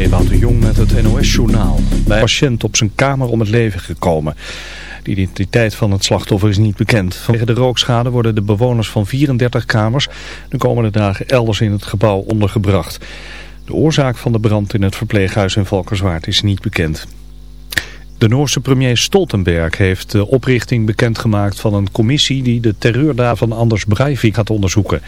Ewout de Jong met het NOS-journaal. Bij een patiënt op zijn kamer om het leven gekomen. De identiteit van het slachtoffer is niet bekend. Vanwege de rookschade worden de bewoners van 34 kamers de komende dagen elders in het gebouw ondergebracht. De oorzaak van de brand in het verpleeghuis in Valkerswaard is niet bekend. De Noorse premier Stoltenberg heeft de oprichting bekendgemaakt van een commissie die de terreurdaad van Anders Breivik gaat onderzoeken.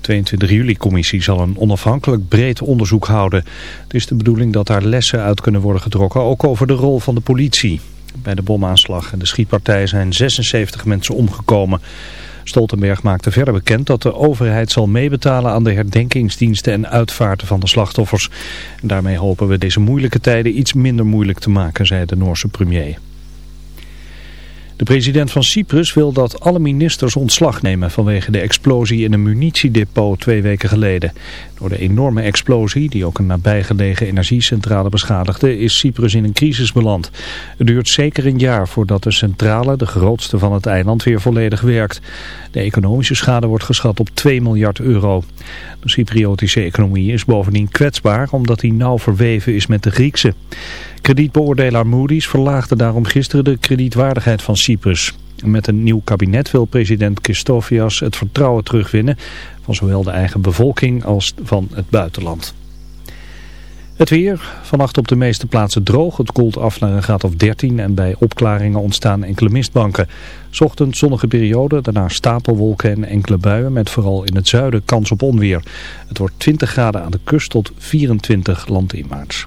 22 juli-commissie zal een onafhankelijk breed onderzoek houden. Het is de bedoeling dat daar lessen uit kunnen worden getrokken, ook over de rol van de politie. Bij de bomaanslag en de schietpartij zijn 76 mensen omgekomen. Stoltenberg maakte verder bekend dat de overheid zal meebetalen aan de herdenkingsdiensten en uitvaarten van de slachtoffers. En daarmee hopen we deze moeilijke tijden iets minder moeilijk te maken, zei de Noorse premier. De president van Cyprus wil dat alle ministers ontslag nemen vanwege de explosie in een munitiedepot twee weken geleden. Door de enorme explosie, die ook een nabijgelegen energiecentrale beschadigde, is Cyprus in een crisis beland. Het duurt zeker een jaar voordat de centrale, de grootste van het eiland, weer volledig werkt. De economische schade wordt geschat op 2 miljard euro. De Cypriotische economie is bovendien kwetsbaar omdat die nauw verweven is met de Griekse. Kredietbeoordelaar Moody's verlaagde daarom gisteren de kredietwaardigheid van Cyprus. Met een nieuw kabinet wil president Christofias het vertrouwen terugwinnen van zowel de eigen bevolking als van het buitenland. Het weer, vannacht op de meeste plaatsen droog. Het koelt af naar een graad of 13 en bij opklaringen ontstaan enkele mistbanken. Ochtend zonnige periode, daarna stapelwolken en enkele buien met vooral in het zuiden kans op onweer. Het wordt 20 graden aan de kust tot 24 landinwaarts.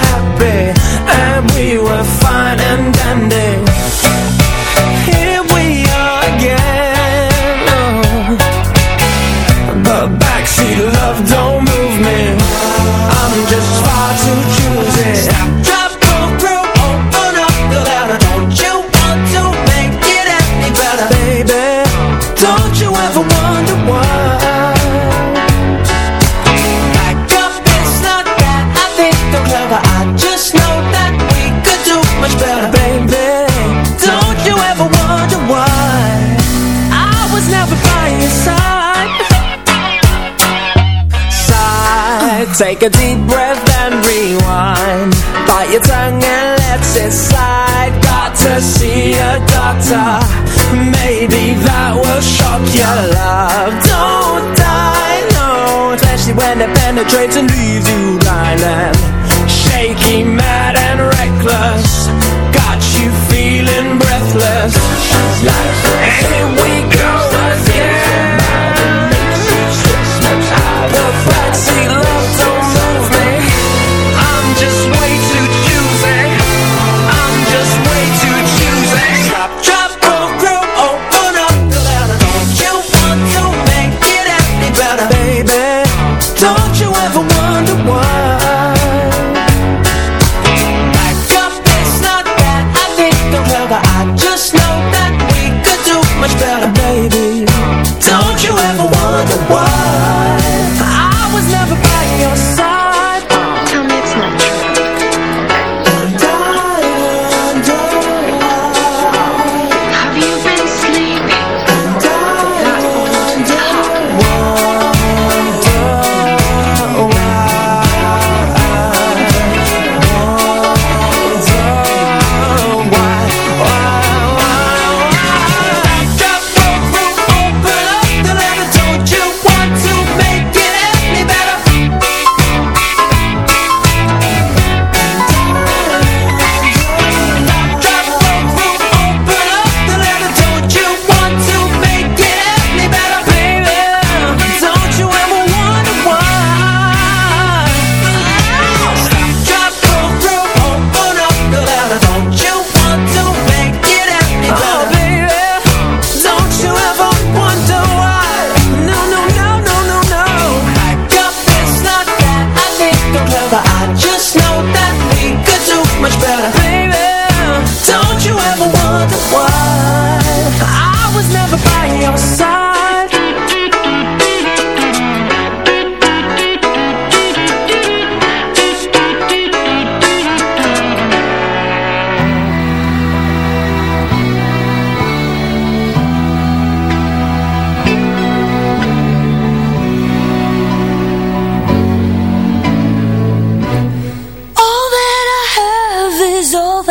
sake of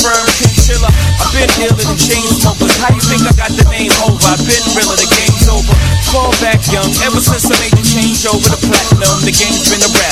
firm chinchilla. I've been dealing in chain smokers. How you think I got the name over? I've been realer, the game's over. Fall back young, ever since I made the change over the platinum, the game's been a wrap.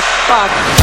Fuck, fuck?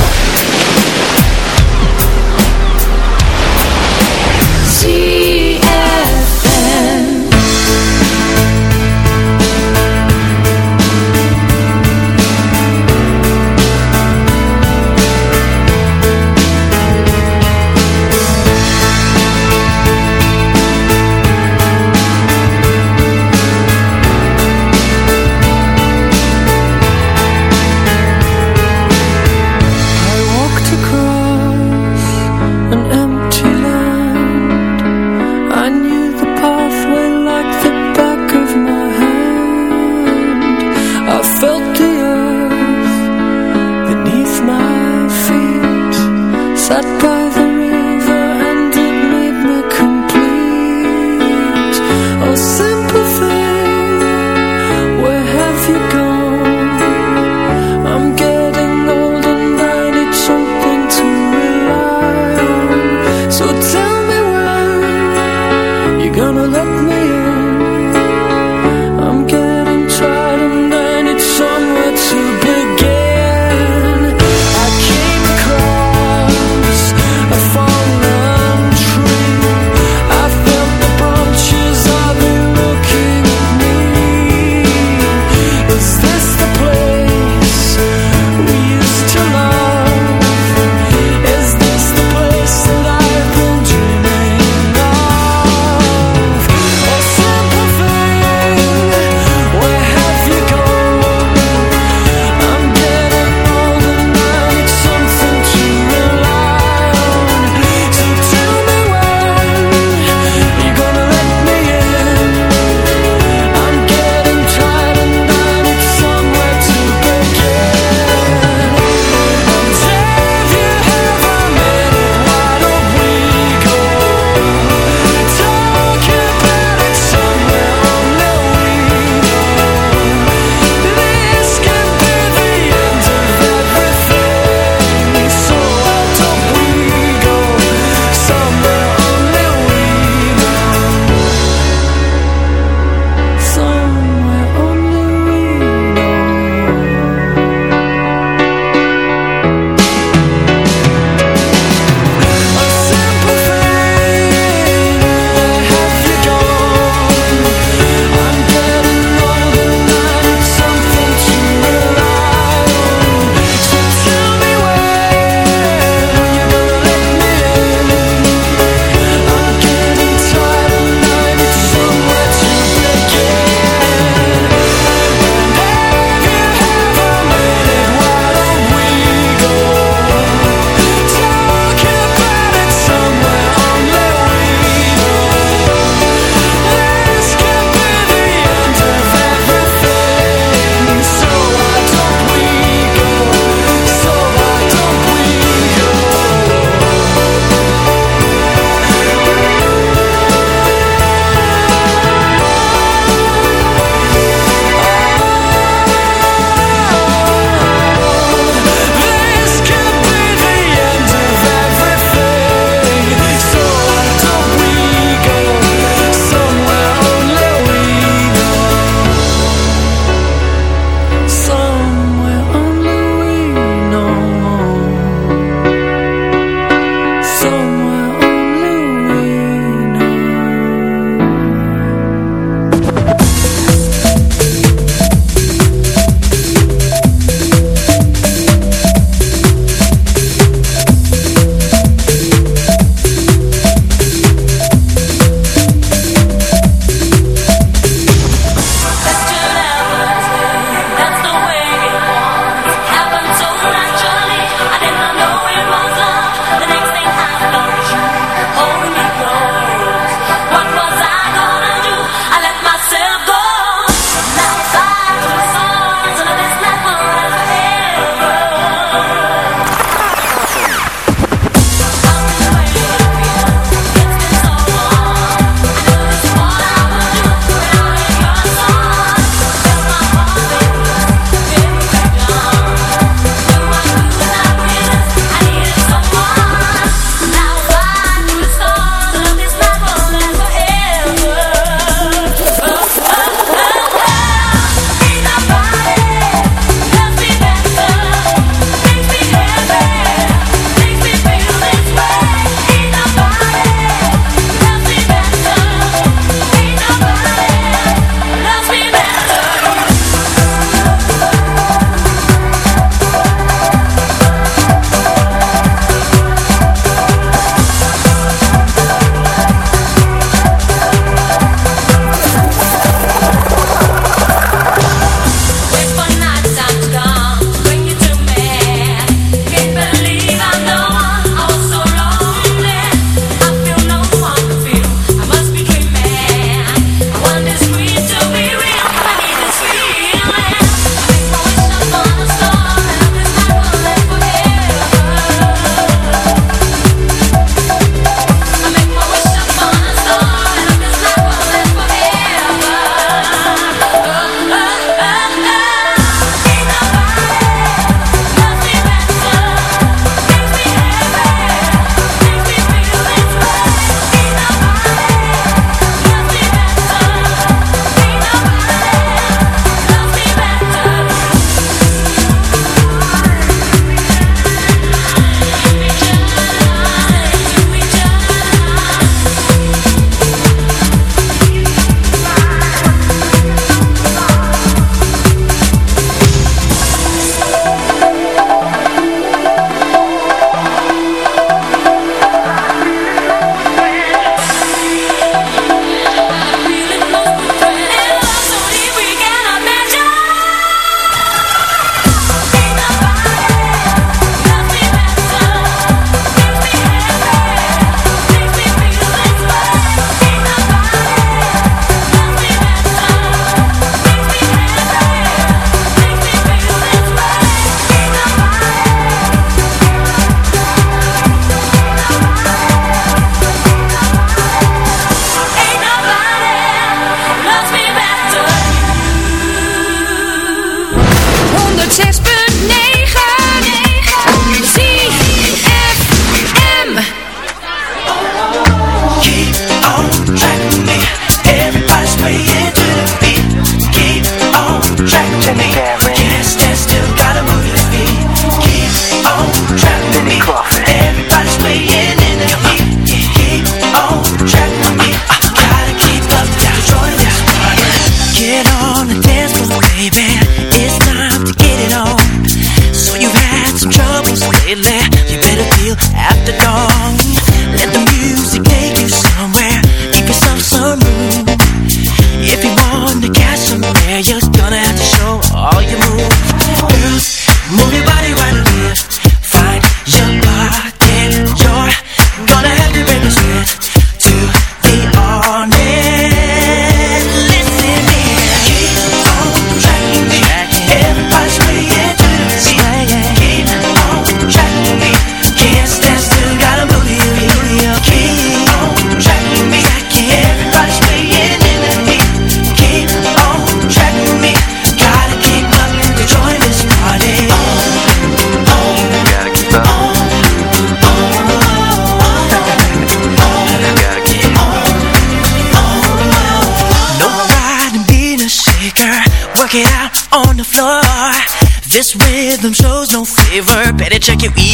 check it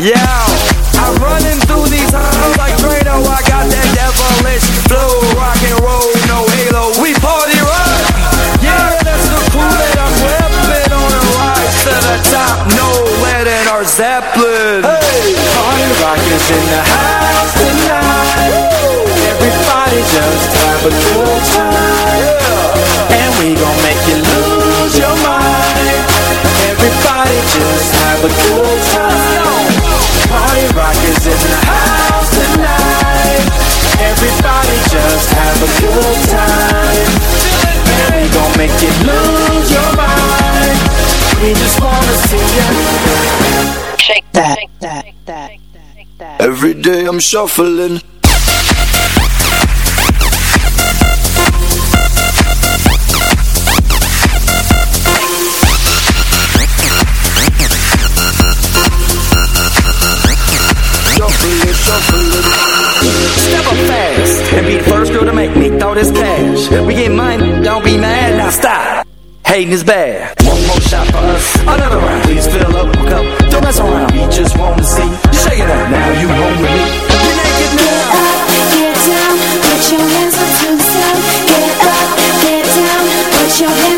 Yeah. Every day I'm shuffling. shuffling, shuffling. Step up fast and be first girl to make me throw this cash. We get mine, don't be mad, now stop. Hating is bad. One more shot for us, another round. Please fill up a cup, don't mess around. We just wanna see you shake it up. Now you home with me. Get up, get down, put your hands up to the sun. Get up, get down, put your hands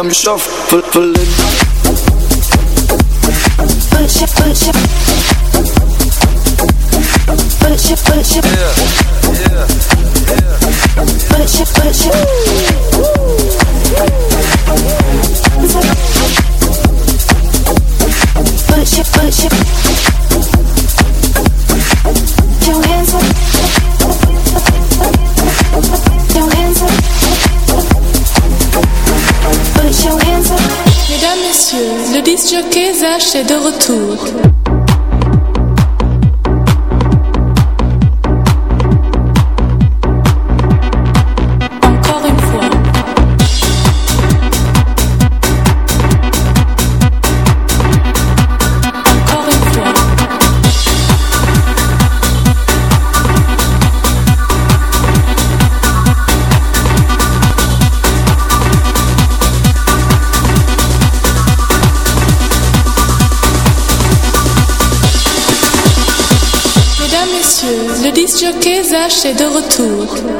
I'm shuffling. Punch it, punch it. Punch it, punch it. Yeah, yeah, yeah. It, it. Punch it, punch it. le quai est de retour. le quai H est de retour.